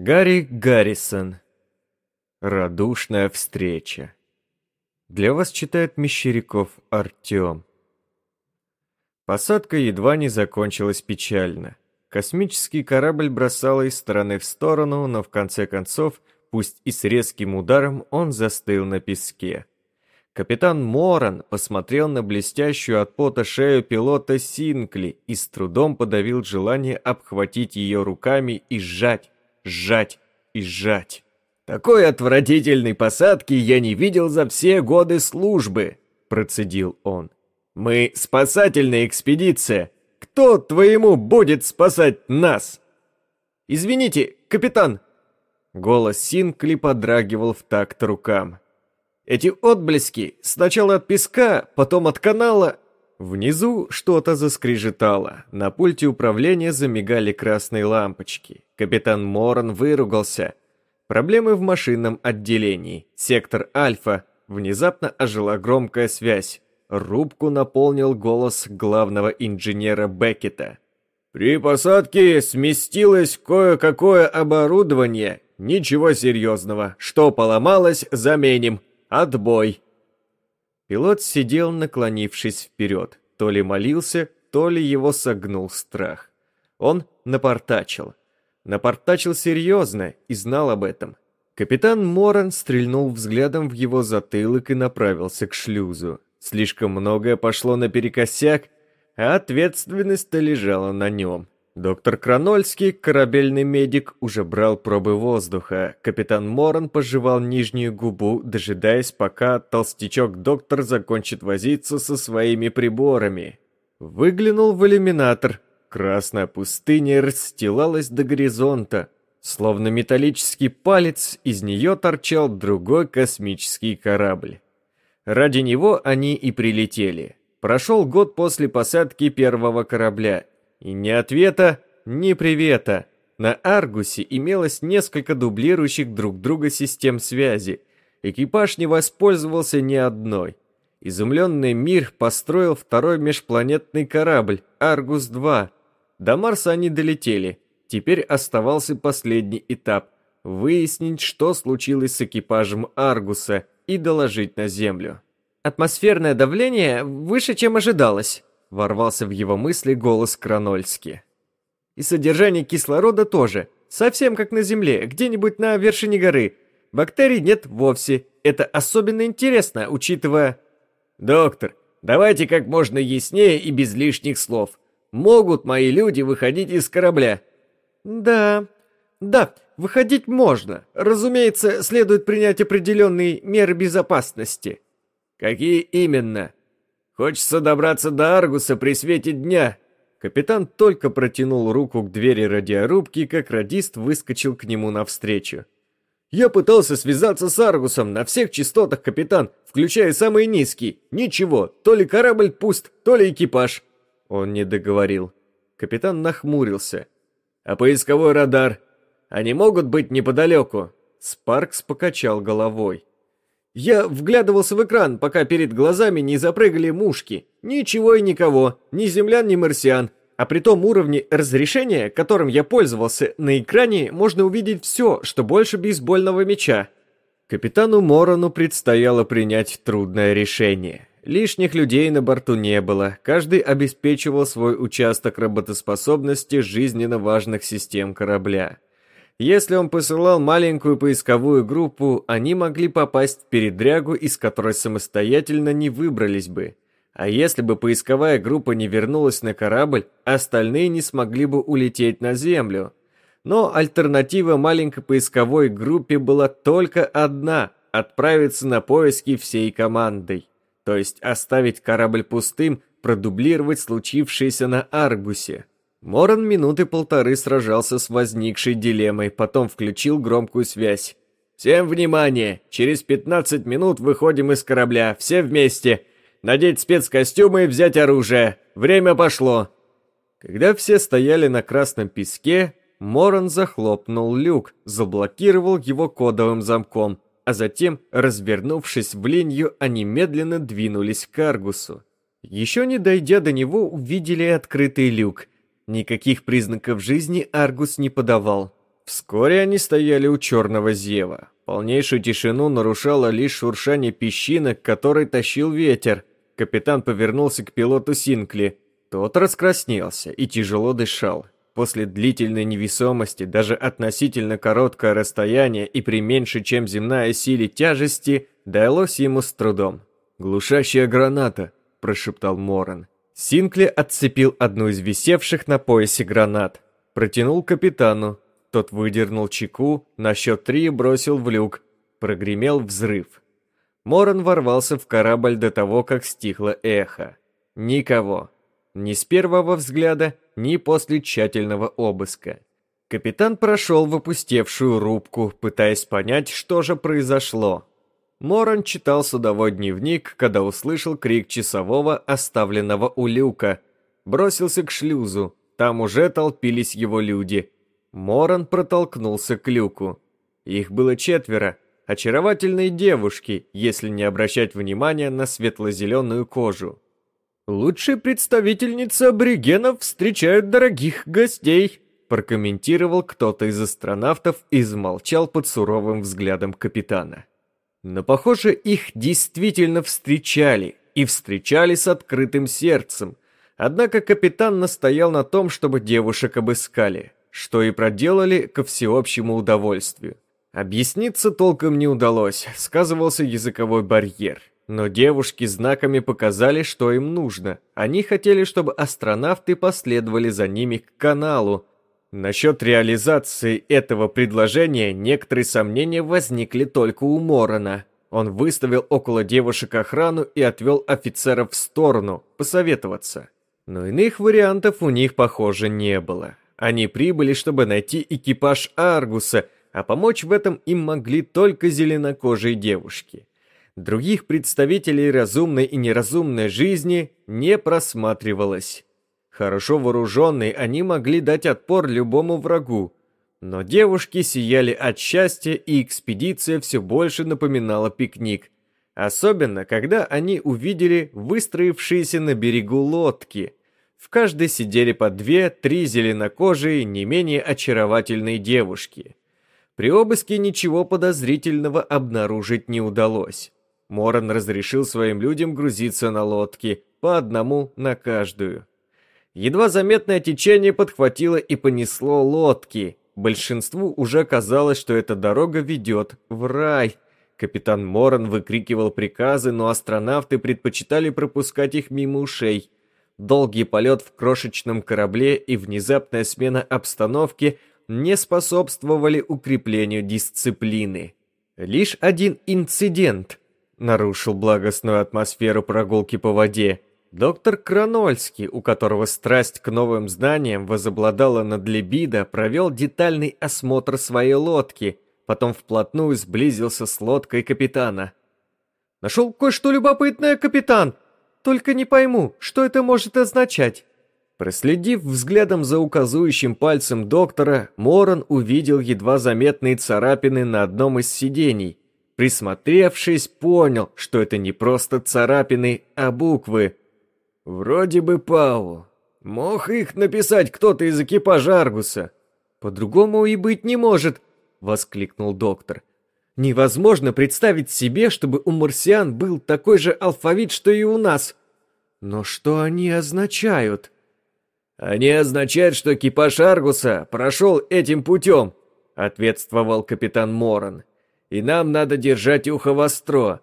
Гарри Гаррисон. Радушная встреча. Для вас читает Мещеряков Артем. Посадка едва не закончилась печально. Космический корабль бросало из стороны в сторону, но в конце концов, пусть и с резким ударом, он застыл на песке. Капитан Моран посмотрел на блестящую от пота шею пилота Синкли и с трудом подавил желание обхватить ее руками и сжать, сжать и сжать. «Такой отвратительной посадки я не видел за все годы службы», — процедил он. «Мы спасательная экспедиция. Кто твоему будет спасать нас?» «Извините, капитан!» Голос Синкли подрагивал в такт рукам. Эти отблески сначала от песка, потом от канала. Внизу что-то заскрежетало. На пульте управления замигали красные лампочки. Капитан Моран выругался. Проблемы в машинном отделении. Сектор Альфа. Внезапно ожила громкая связь. Рубку наполнил голос главного инженера Беккета. «При посадке сместилось кое-какое оборудование. Ничего серьезного. Что поломалось, заменим. Отбой!» Пилот сидел, наклонившись вперед. То ли молился, то ли его согнул страх. Он напортачил. Напортачил серьезно и знал об этом. Капитан Моран стрельнул взглядом в его затылок и направился к шлюзу. Слишком многое пошло наперекосяк, а ответственность-то лежала на нем. Доктор Кранольский, корабельный медик, уже брал пробы воздуха. Капитан Моран пожевал нижнюю губу, дожидаясь, пока толстячок-доктор закончит возиться со своими приборами. Выглянул в иллюминатор. Красная пустыня расстилалась до горизонта. Словно металлический палец, из нее торчал другой космический корабль. Ради него они и прилетели. Прошел год после посадки первого корабля, и ни ответа, ни привета. На Аргусе имелось несколько дублирующих друг друга систем связи. Экипаж не воспользовался ни одной. Изумленный мир построил второй межпланетный корабль «Аргус-2». До Марса они долетели. Теперь оставался последний этап – выяснить, что случилось с экипажем Аргуса и доложить на Землю. Атмосферное давление выше, чем ожидалось. Ворвался в его мысли голос Кранольски. И содержание кислорода тоже. Совсем как на Земле, где-нибудь на вершине горы. Бактерий нет вовсе. Это особенно интересно, учитывая... Доктор, давайте как можно яснее и без лишних слов. Могут мои люди выходить из корабля? Да, да, выходить можно. Разумеется, следует принять определенные меры безопасности. Какие именно? Хочется добраться до Аргуса при свете дня. Капитан только протянул руку к двери радиорубки, как радист выскочил к нему навстречу. «Я пытался связаться с Аргусом на всех частотах, капитан, включая самые низкие. Ничего, то ли корабль пуст, то ли экипаж». Он не договорил. Капитан нахмурился. «А поисковой радар? Они могут быть неподалеку?» Спаркс покачал головой. Я вглядывался в экран, пока перед глазами не запрыгали мушки. Ничего и никого, ни землян, ни марсиан. А при том уровне разрешения, которым я пользовался, на экране можно увидеть все, что больше бейсбольного мяча. Капитану Морону предстояло принять трудное решение. Лишних людей на борту не было, каждый обеспечивал свой участок работоспособности жизненно важных систем корабля. Если он посылал маленькую поисковую группу, они могли попасть в передрягу, из которой самостоятельно не выбрались бы. А если бы поисковая группа не вернулась на корабль, остальные не смогли бы улететь на Землю. Но альтернатива маленькой поисковой группе была только одна – отправиться на поиски всей командой. То есть оставить корабль пустым, продублировать случившееся на Аргусе. Моран минуты полторы сражался с возникшей дилеммой, потом включил громкую связь. «Всем внимание! Через 15 минут выходим из корабля, все вместе! Надеть спецкостюмы и взять оружие! Время пошло!» Когда все стояли на красном песке, Моран захлопнул люк, заблокировал его кодовым замком, а затем, развернувшись в линию, они медленно двинулись к Аргусу. Еще не дойдя до него, увидели открытый люк – Никаких признаков жизни Аргус не подавал. Вскоре они стояли у черного зева. Полнейшую тишину нарушало лишь шуршание песчинок, который тащил ветер. Капитан повернулся к пилоту Синкли. Тот раскраснелся и тяжело дышал. После длительной невесомости даже относительно короткое расстояние и при меньше, чем земная силе тяжести, далось ему с трудом. «Глушащая граната», – прошептал Моран. Синкли отцепил одну из висевших на поясе гранат. Протянул капитану. Тот выдернул чеку, на счет три бросил в люк. Прогремел взрыв. Моран ворвался в корабль до того, как стихло эхо. Никого. Ни с первого взгляда, ни после тщательного обыска. Капитан прошел в опустевшую рубку, пытаясь понять, что же произошло. Моран читал судовой дневник, когда услышал крик часового, оставленного у люка. Бросился к шлюзу. Там уже толпились его люди. Моран протолкнулся к люку. Их было четверо. Очаровательные девушки, если не обращать внимания на светло-зеленую кожу. «Лучшие представительницы аборигенов встречают дорогих гостей», прокомментировал кто-то из астронавтов и замолчал под суровым взглядом капитана. Но, похоже, их действительно встречали, и встречали с открытым сердцем. Однако капитан настоял на том, чтобы девушек обыскали, что и проделали ко всеобщему удовольствию. Объясниться толком не удалось, сказывался языковой барьер. Но девушки знаками показали, что им нужно. Они хотели, чтобы астронавты последовали за ними к каналу. Насчет реализации этого предложения некоторые сомнения возникли только у Морона. Он выставил около девушек охрану и отвел офицеров в сторону, посоветоваться. Но иных вариантов у них, похоже, не было. Они прибыли, чтобы найти экипаж Аргуса, а помочь в этом им могли только зеленокожие девушки. Других представителей разумной и неразумной жизни не просматривалось. Хорошо вооруженные, они могли дать отпор любому врагу. Но девушки сияли от счастья, и экспедиция все больше напоминала пикник. Особенно, когда они увидели выстроившиеся на берегу лодки. В каждой сидели по две-три зеленокожие, не менее очаровательные девушки. При обыске ничего подозрительного обнаружить не удалось. Моран разрешил своим людям грузиться на лодки, по одному на каждую. Едва заметное течение подхватило и понесло лодки. Большинству уже казалось, что эта дорога ведет в рай. Капитан Моран выкрикивал приказы, но астронавты предпочитали пропускать их мимо ушей. Долгий полет в крошечном корабле и внезапная смена обстановки не способствовали укреплению дисциплины. Лишь один инцидент нарушил благостную атмосферу прогулки по воде. Доктор Кранольский, у которого страсть к новым знаниям возобладала над либидо, провел детальный осмотр своей лодки, потом вплотную сблизился с лодкой капитана. «Нашел кое-что любопытное, капитан! Только не пойму, что это может означать?» Проследив взглядом за указующим пальцем доктора, Моран увидел едва заметные царапины на одном из сидений. Присмотревшись, понял, что это не просто царапины, а буквы – Вроде бы Пау. Мог их написать кто-то из экипажа Аргуса. По-другому и быть не может, воскликнул доктор. Невозможно представить себе, чтобы у марсиан был такой же алфавит, что и у нас. Но что они означают? Они означают, что экипаж Аргуса прошел этим путем, ответствовал капитан Моран. И нам надо держать ухо востро.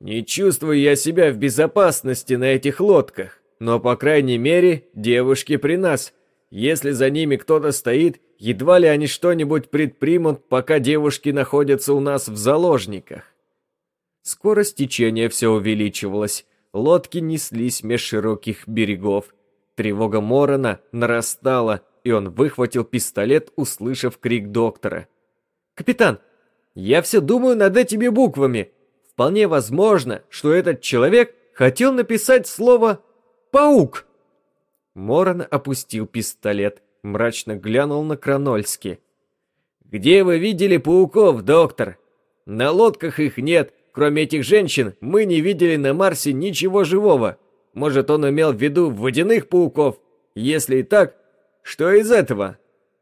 Не чувствую я себя в безопасности на этих лодках. Но, по крайней мере, девушки при нас. Если за ними кто-то стоит, едва ли они что-нибудь предпримут, пока девушки находятся у нас в заложниках. Скорость течения все увеличивалась. Лодки неслись меж широких берегов. Тревога Морона нарастала, и он выхватил пистолет, услышав крик доктора. «Капитан, я все думаю над этими буквами. Вполне возможно, что этот человек хотел написать слово Паук!» Моран опустил пистолет, мрачно глянул на Кранольски. «Где вы видели пауков, доктор? На лодках их нет. Кроме этих женщин, мы не видели на Марсе ничего живого. Может, он имел в виду водяных пауков? Если и так, что из этого?»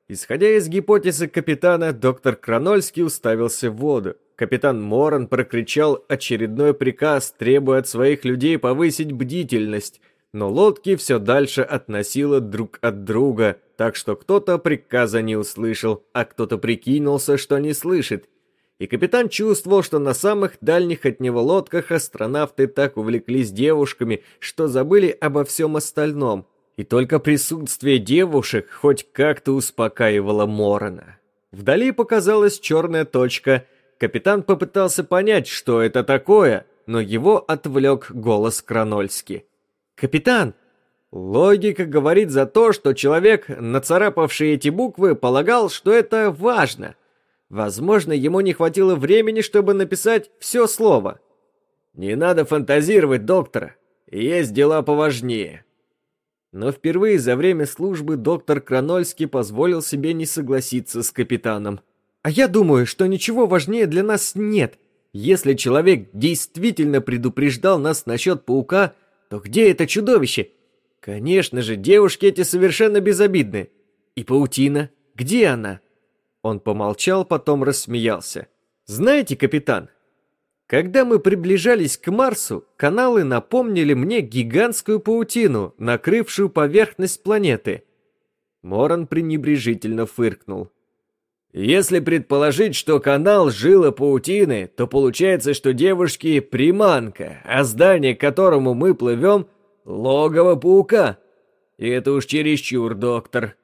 Исходя из гипотезы капитана, доктор Кранольский уставился в воду. Капитан Моран прокричал очередной приказ, требуя от своих людей повысить бдительность, но лодки все дальше относило друг от друга, так что кто-то приказа не услышал, а кто-то прикинулся, что не слышит. И капитан чувствовал, что на самых дальних от него лодках астронавты так увлеклись девушками, что забыли обо всем остальном. И только присутствие девушек хоть как-то успокаивало Морона. Вдали показалась черная точка. Капитан попытался понять, что это такое, но его отвлек голос Кранольски. «Капитан!» Логика говорит за то, что человек, нацарапавший эти буквы, полагал, что это важно. Возможно, ему не хватило времени, чтобы написать все слово. «Не надо фантазировать, доктор. Есть дела поважнее». Но впервые за время службы доктор Кранольский позволил себе не согласиться с капитаном. «А я думаю, что ничего важнее для нас нет. Если человек действительно предупреждал нас насчет паука, то где это чудовище? Конечно же, девушки эти совершенно безобидны. И паутина? Где она?» Он помолчал, потом рассмеялся. «Знаете, капитан, когда мы приближались к Марсу, каналы напомнили мне гигантскую паутину, накрывшую поверхность планеты». Моран пренебрежительно фыркнул. «Если предположить, что канал жила паутины, то получается, что девушки — приманка, а здание, к которому мы плывем — логово паука. И это уж чересчур, доктор».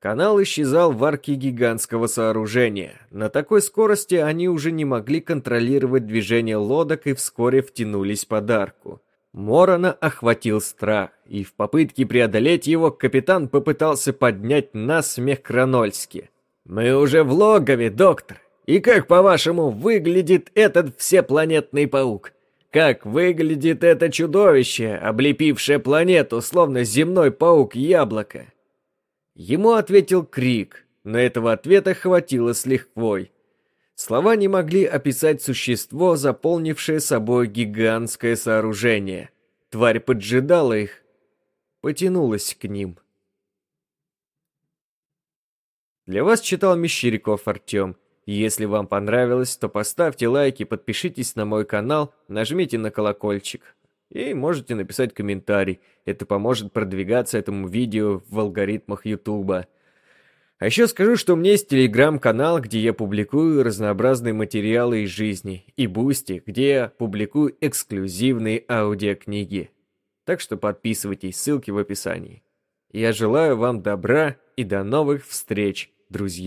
Канал исчезал в арке гигантского сооружения. На такой скорости они уже не могли контролировать движение лодок и вскоре втянулись под арку. Морона охватил страх, и в попытке преодолеть его капитан попытался поднять насмех Кранольски. «Мы уже в логове, доктор. И как, по-вашему, выглядит этот всепланетный паук? Как выглядит это чудовище, облепившее планету, словно земной паук-яблоко?» Ему ответил крик, но этого ответа хватило с лихвой. Слова не могли описать существо, заполнившее собой гигантское сооружение. Тварь поджидала их, потянулась к ним. Для вас читал Мещеряков Артем. Если вам понравилось, то поставьте лайки, подпишитесь на мой канал, нажмите на колокольчик. И можете написать комментарий. Это поможет продвигаться этому видео в алгоритмах Ютуба. А еще скажу, что у меня есть телеграм-канал, где я публикую разнообразные материалы из жизни, и Бусти, где я публикую эксклюзивные аудиокниги. Так что подписывайтесь, ссылки в описании. Я желаю вам добра и до новых встреч, друзья.